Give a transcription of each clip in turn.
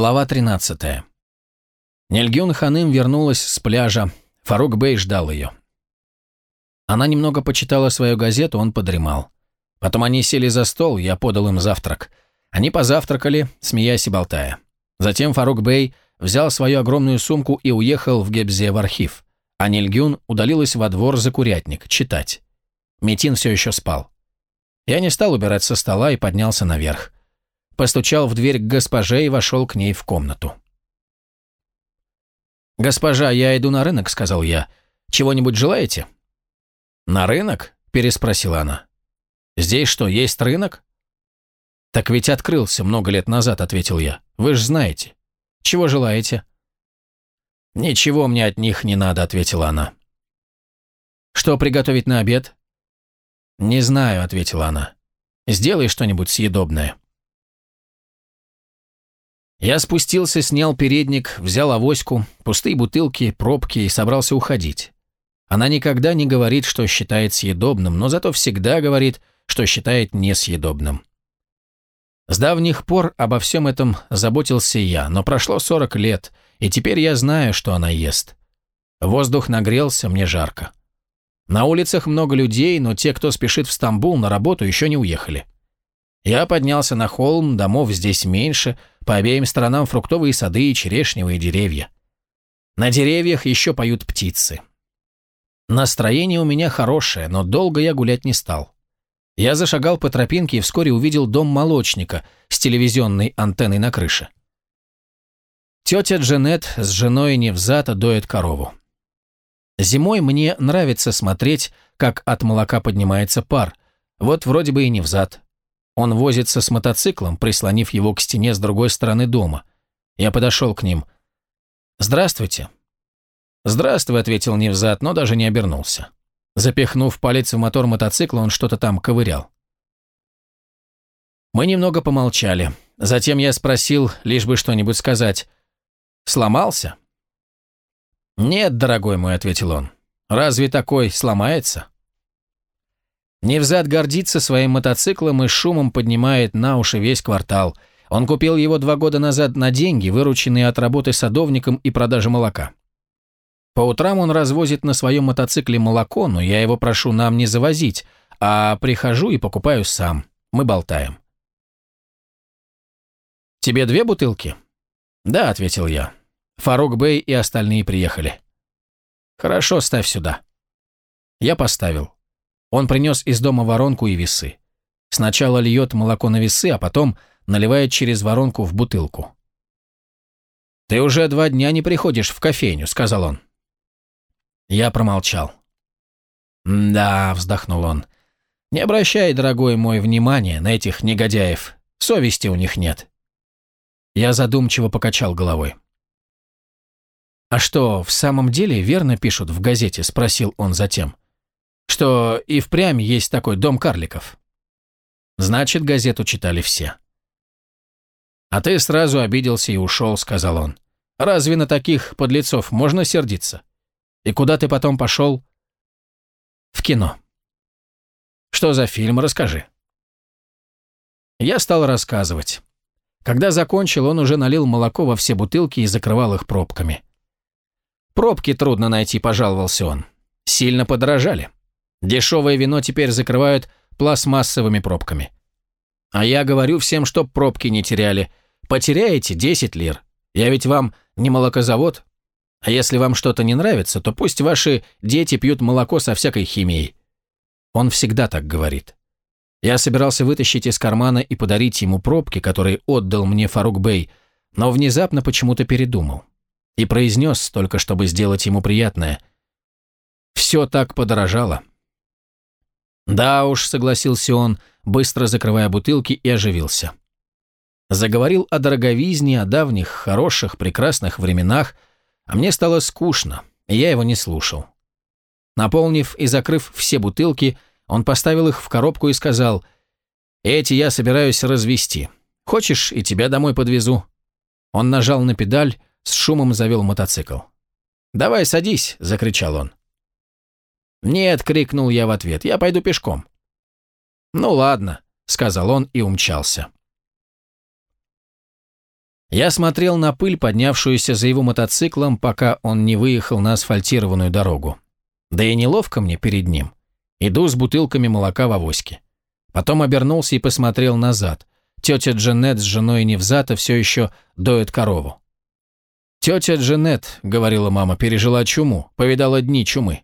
Глава 13. Нельгюн Ханым вернулась с пляжа. Фарук Бей ждал ее. Она немного почитала свою газету, он подремал. Потом они сели за стол, я подал им завтрак. Они позавтракали, смеясь и болтая. Затем Фарук Бей взял свою огромную сумку и уехал в Гебзе в архив, а Нильгюн удалилась во двор за курятник, читать. Метин все еще спал. Я не стал убирать со стола и поднялся наверх постучал в дверь к госпоже и вошел к ней в комнату. «Госпожа, я иду на рынок», — сказал я. «Чего-нибудь желаете?» «На рынок?» — переспросила она. «Здесь что, есть рынок?» «Так ведь открылся много лет назад», — ответил я. «Вы же знаете. Чего желаете?» «Ничего мне от них не надо», — ответила она. «Что приготовить на обед?» «Не знаю», — ответила она. «Сделай что-нибудь съедобное». Я спустился, снял передник, взял авоську, пустые бутылки, пробки и собрался уходить. Она никогда не говорит, что считает съедобным, но зато всегда говорит, что считает несъедобным. С давних пор обо всем этом заботился я, но прошло 40 лет, и теперь я знаю, что она ест. Воздух нагрелся, мне жарко. На улицах много людей, но те, кто спешит в Стамбул на работу, еще не уехали. Я поднялся на холм, домов здесь меньше, по обеим сторонам фруктовые сады и черешневые деревья. На деревьях еще поют птицы. Настроение у меня хорошее, но долго я гулять не стал. Я зашагал по тропинке и вскоре увидел дом молочника с телевизионной антенной на крыше. Тетя Джанет с женой Невзата доят корову. Зимой мне нравится смотреть, как от молока поднимается пар. Вот вроде бы и Невзат. Он возится с мотоциклом, прислонив его к стене с другой стороны дома. Я подошел к ним. «Здравствуйте». «Здравствуй», — ответил Невзад, но даже не обернулся. Запихнув палец в мотор мотоцикла, он что-то там ковырял. Мы немного помолчали. Затем я спросил, лишь бы что-нибудь сказать. «Сломался?» «Нет, дорогой мой», — ответил он. «Разве такой сломается?» Невзад гордится своим мотоциклом и шумом поднимает на уши весь квартал. Он купил его два года назад на деньги, вырученные от работы садовником и продажи молока. По утрам он развозит на своем мотоцикле молоко, но я его прошу нам не завозить, а прихожу и покупаю сам. Мы болтаем. «Тебе две бутылки?» «Да», — ответил я. Фарук Бэй и остальные приехали. «Хорошо, ставь сюда». Я поставил. Он принес из дома воронку и весы. Сначала льет молоко на весы, а потом наливает через воронку в бутылку. «Ты уже два дня не приходишь в кофейню», — сказал он. Я промолчал. «Да», — вздохнул он, — «не обращай, дорогой мой, внимания на этих негодяев. Совести у них нет». Я задумчиво покачал головой. «А что, в самом деле верно пишут в газете?» — спросил он затем что и впрямь есть такой дом карликов. Значит, газету читали все. «А ты сразу обиделся и ушел», — сказал он. «Разве на таких подлецов можно сердиться? И куда ты потом пошел?» «В кино». «Что за фильм? Расскажи». Я стал рассказывать. Когда закончил, он уже налил молоко во все бутылки и закрывал их пробками. «Пробки трудно найти», — пожаловался он. «Сильно подорожали». Дешевое вино теперь закрывают пластмассовыми пробками. А я говорю всем, чтоб пробки не теряли. Потеряете 10 лир. Я ведь вам не молокозавод. А если вам что-то не нравится, то пусть ваши дети пьют молоко со всякой химией. Он всегда так говорит. Я собирался вытащить из кармана и подарить ему пробки, которые отдал мне Фарук Бey, но внезапно почему-то передумал. И произнес, только чтобы сделать ему приятное. Все так подорожало. «Да уж», — согласился он, быстро закрывая бутылки и оживился. Заговорил о дороговизне, о давних, хороших, прекрасных временах, а мне стало скучно, и я его не слушал. Наполнив и закрыв все бутылки, он поставил их в коробку и сказал, «Эти я собираюсь развести. Хочешь, и тебя домой подвезу?» Он нажал на педаль, с шумом завел мотоцикл. «Давай садись», — закричал он. «Нет», — крикнул я в ответ, — «я пойду пешком». «Ну ладно», — сказал он и умчался. Я смотрел на пыль, поднявшуюся за его мотоциклом, пока он не выехал на асфальтированную дорогу. Да и неловко мне перед ним. Иду с бутылками молока в авоське. Потом обернулся и посмотрел назад. Тетя Джанет с женой Невзата все еще доят корову. «Тетя Джанет», — говорила мама, — пережила чуму, повидала дни чумы.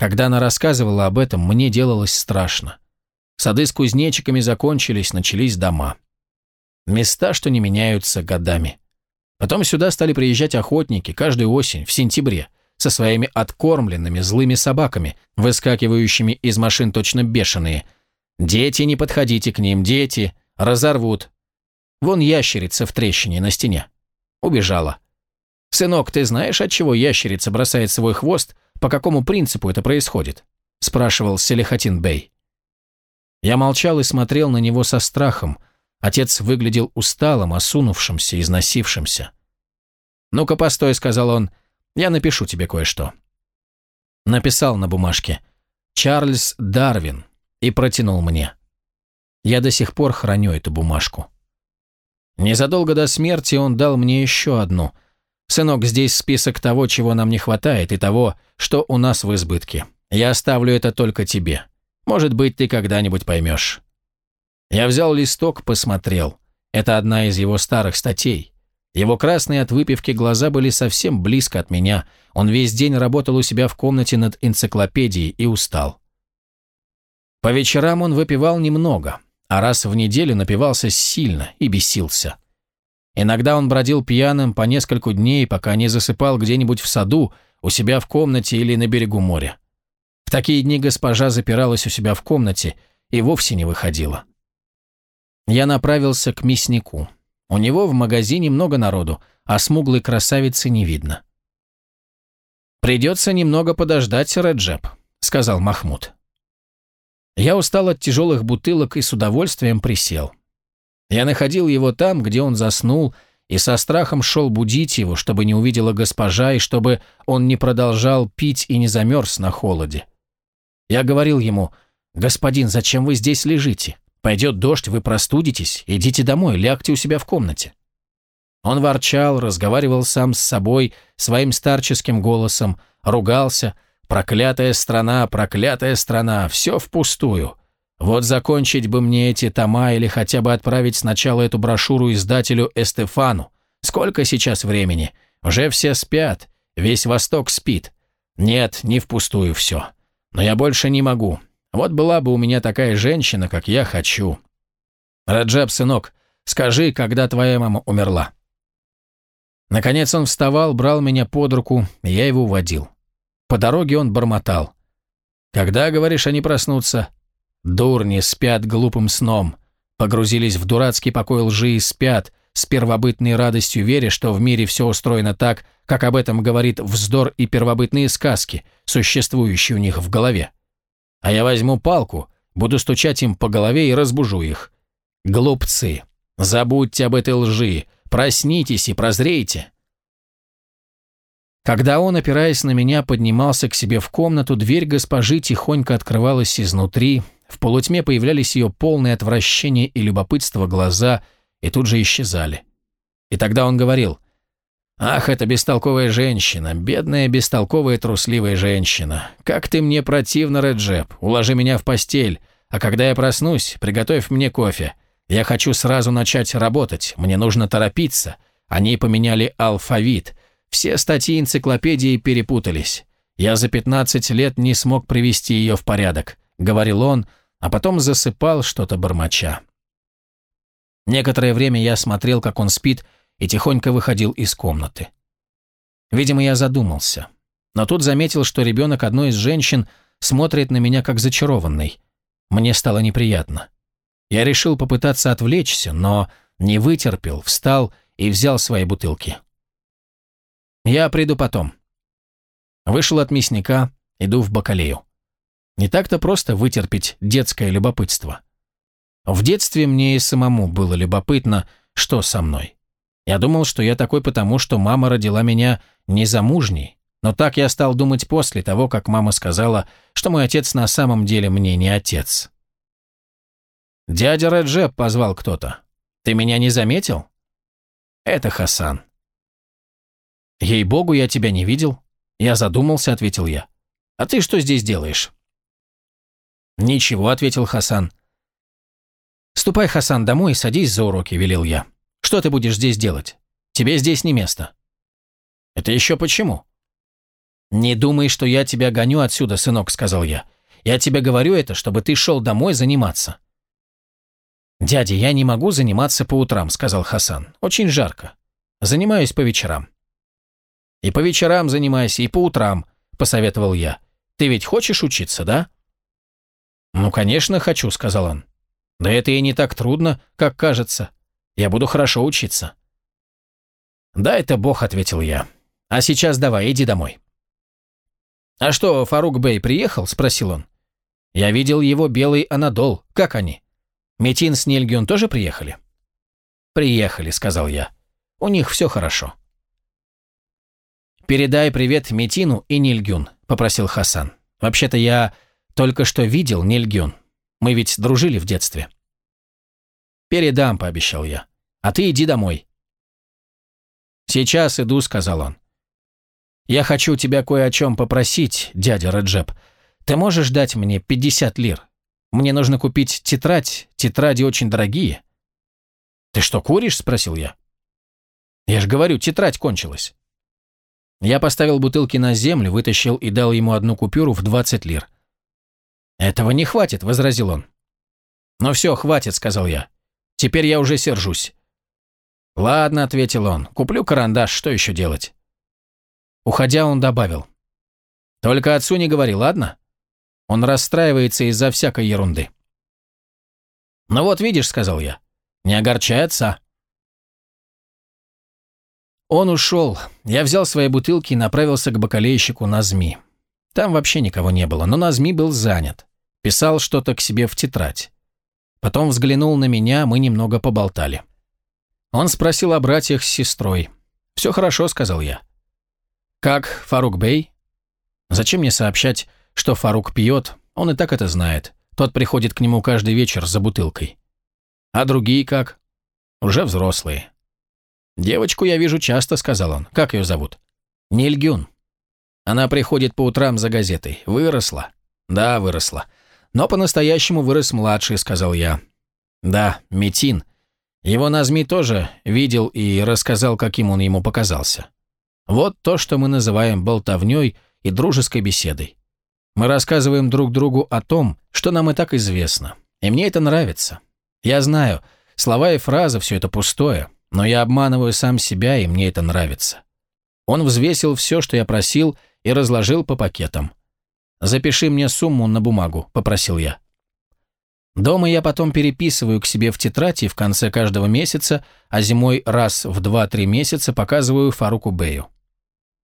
Когда она рассказывала об этом, мне делалось страшно. Сады с кузнечиками закончились, начались дома. Места, что не меняются годами. Потом сюда стали приезжать охотники каждую осень, в сентябре, со своими откормленными злыми собаками, выскакивающими из машин точно бешеные. «Дети, не подходите к ним, дети! Разорвут!» Вон ящерица в трещине на стене. Убежала. «Сынок, ты знаешь, от чего ящерица бросает свой хвост? По какому принципу это происходит?» спрашивал Селихатин Бей. Я молчал и смотрел на него со страхом – Отец выглядел усталым, осунувшимся, износившимся. «Ну-ка, постой», — сказал он, — «я напишу тебе кое-что». Написал на бумажке «Чарльз Дарвин» и протянул мне. Я до сих пор храню эту бумажку. Незадолго до смерти он дал мне еще одну. «Сынок, здесь список того, чего нам не хватает, и того, что у нас в избытке. Я оставлю это только тебе. Может быть, ты когда-нибудь поймешь». Я взял листок, посмотрел. Это одна из его старых статей. Его красные от выпивки глаза были совсем близко от меня. Он весь день работал у себя в комнате над энциклопедией и устал. По вечерам он выпивал немного, а раз в неделю напивался сильно и бесился. Иногда он бродил пьяным по нескольку дней, пока не засыпал где-нибудь в саду, у себя в комнате или на берегу моря. В такие дни госпожа запиралась у себя в комнате и вовсе не выходила. Я направился к мяснику. У него в магазине много народу, а смуглой красавицы не видно. «Придется немного подождать, Реджеп», — сказал Махмуд. Я устал от тяжелых бутылок и с удовольствием присел. Я находил его там, где он заснул, и со страхом шел будить его, чтобы не увидела госпожа и чтобы он не продолжал пить и не замерз на холоде. Я говорил ему, «Господин, зачем вы здесь лежите? Пойдет дождь, вы простудитесь, идите домой, лягте у себя в комнате». Он ворчал, разговаривал сам с собой, своим старческим голосом, ругался. «Проклятая страна, проклятая страна, все впустую. Вот закончить бы мне эти тома или хотя бы отправить сначала эту брошюру издателю Эстефану. Сколько сейчас времени? Уже все спят, весь Восток спит. Нет, не впустую все. Но я больше не могу, вот была бы у меня такая женщина, как я хочу. Раджаб, сынок, скажи, когда твоя мама умерла?» Наконец он вставал, брал меня под руку, я его уводил. По дороге он бормотал. «Когда, говоришь, они проснутся?» «Дурни спят глупым сном, погрузились в дурацкий покой лжи и спят, с первобытной радостью веря, что в мире все устроено так, как об этом говорит вздор и первобытные сказки, существующие у них в голове. А я возьму палку, буду стучать им по голове и разбужу их. Глупцы, забудьте об этой лжи, проснитесь и прозрейте. Когда он, опираясь на меня, поднимался к себе в комнату, дверь госпожи тихонько открывалась изнутри, в полутьме появлялись ее полные отвращения и любопытства глаза и тут же исчезали. И тогда он говорил – «Ах, эта бестолковая женщина, бедная бестолковая трусливая женщина. Как ты мне противна, Реджеп, уложи меня в постель, а когда я проснусь, приготовь мне кофе. Я хочу сразу начать работать, мне нужно торопиться. Они поменяли алфавит, все статьи энциклопедии перепутались. Я за 15 лет не смог привести ее в порядок», — говорил он, а потом засыпал что-то бормоча. Некоторое время я смотрел, как он спит, — и тихонько выходил из комнаты. Видимо, я задумался. Но тут заметил, что ребенок одной из женщин смотрит на меня как зачарованный. Мне стало неприятно. Я решил попытаться отвлечься, но не вытерпел, встал и взял свои бутылки. Я приду потом. Вышел от мясника, иду в бакалею. Не так-то просто вытерпеть детское любопытство. В детстве мне и самому было любопытно, что со мной. Я думал, что я такой потому, что мама родила меня незамужней, но так я стал думать после того, как мама сказала, что мой отец на самом деле мне не отец. «Дядя Реджеп», — позвал кто-то. «Ты меня не заметил?» Это Хасан. Ей-богу, я тебя не видел. Я задумался, ответил я. А ты что здесь делаешь? Ничего, ответил Хасан. Ступай, Хасан, домой и садись за уроки, велел я. Что ты будешь здесь делать? Тебе здесь не место. Это еще почему? Не думай, что я тебя гоню отсюда, сынок, сказал я. Я тебе говорю это, чтобы ты шел домой заниматься. «Дядя, я не могу заниматься по утрам», — сказал Хасан. «Очень жарко. Занимаюсь по вечерам». «И по вечерам занимайся, и по утрам», — посоветовал я. «Ты ведь хочешь учиться, да?» «Ну, конечно, хочу», — сказал он. «Да это и не так трудно, как кажется. Я буду хорошо учиться». «Да, это Бог», — ответил я. «А сейчас давай, иди домой». «А что, Фарук Бey приехал?» — спросил он. «Я видел его белый Анадол. Как они?» Метин с Нильгюн тоже приехали?» «Приехали», — сказал я. «У них все хорошо». «Передай привет Метину и Нильгюн», — попросил Хасан. «Вообще-то я только что видел Нильгюн. Мы ведь дружили в детстве». «Передам», — пообещал я. «А ты иди домой». «Сейчас иду», — сказал он. «Я хочу тебя кое о чем попросить, дядя Раджеп. Ты можешь дать мне 50 лир? Мне нужно купить тетрадь, тетради очень дорогие». «Ты что, куришь?» – спросил я. «Я же говорю, тетрадь кончилась». Я поставил бутылки на землю, вытащил и дал ему одну купюру в 20 лир. «Этого не хватит», – возразил он. «Ну все, хватит», – сказал я. «Теперь я уже сержусь». «Ладно», – ответил он, – «куплю карандаш, что еще делать?» Уходя, он добавил. «Только отцу не говори, ладно?» Он расстраивается из-за всякой ерунды. «Ну вот видишь», — сказал я, — «не огорчай отца». Он ушел. Я взял свои бутылки и направился к бакалейщику Назми. Там вообще никого не было, но Назми был занят. Писал что-то к себе в тетрадь. Потом взглянул на меня, мы немного поболтали. Он спросил о братьях с сестрой. «Все хорошо», — сказал я. «Как Фарук Бей?» «Зачем мне сообщать, что Фарук пьет, он и так это знает. Тот приходит к нему каждый вечер за бутылкой. А другие как? Уже взрослые. «Девочку я вижу часто», — сказал он. «Как ее зовут?» «Нильгюн. Она приходит по утрам за газетой. Выросла». «Да, выросла. Но по-настоящему вырос младший», — сказал я. «Да, Метин. Его Назми тоже видел и рассказал, каким он ему показался. Вот то, что мы называем болтовней и дружеской беседой. Мы рассказываем друг другу о том, что нам и так известно. И мне это нравится. Я знаю, слова и фразы – все это пустое, но я обманываю сам себя, и мне это нравится. Он взвесил все, что я просил, и разложил по пакетам. «Запиши мне сумму на бумагу», – попросил я. Дома я потом переписываю к себе в тетрадь и в конце каждого месяца, а зимой раз в 2-3 месяца показываю Фаруку Бею.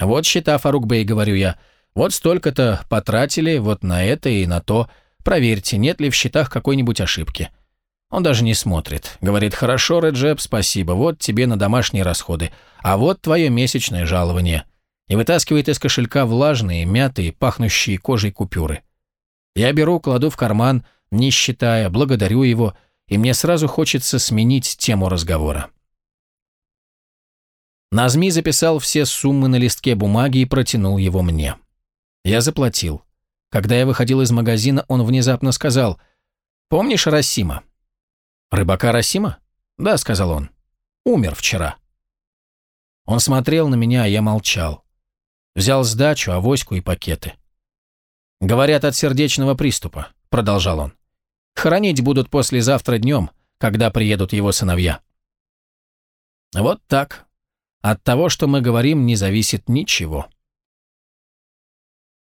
«Вот счета, Фарук Бей», — говорю я, — вот столько-то потратили вот на это и на то. Проверьте, нет ли в счетах какой-нибудь ошибки. Он даже не смотрит. Говорит, хорошо, Реджеп, спасибо, вот тебе на домашние расходы. А вот твое месячное жалование. И вытаскивает из кошелька влажные, мятые, пахнущие кожей купюры. Я беру, кладу в карман, не считая, благодарю его, и мне сразу хочется сменить тему разговора. Назми записал все суммы на листке бумаги и протянул его мне. Я заплатил. Когда я выходил из магазина, он внезапно сказал, «Помнишь Расима?» «Рыбака Расима?» «Да», — сказал он. «Умер вчера». Он смотрел на меня, а я молчал. Взял сдачу, авоську и пакеты. «Говорят от сердечного приступа», — продолжал он. «Хоронить будут послезавтра днем, когда приедут его сыновья». Вот так. От того, что мы говорим, не зависит ничего.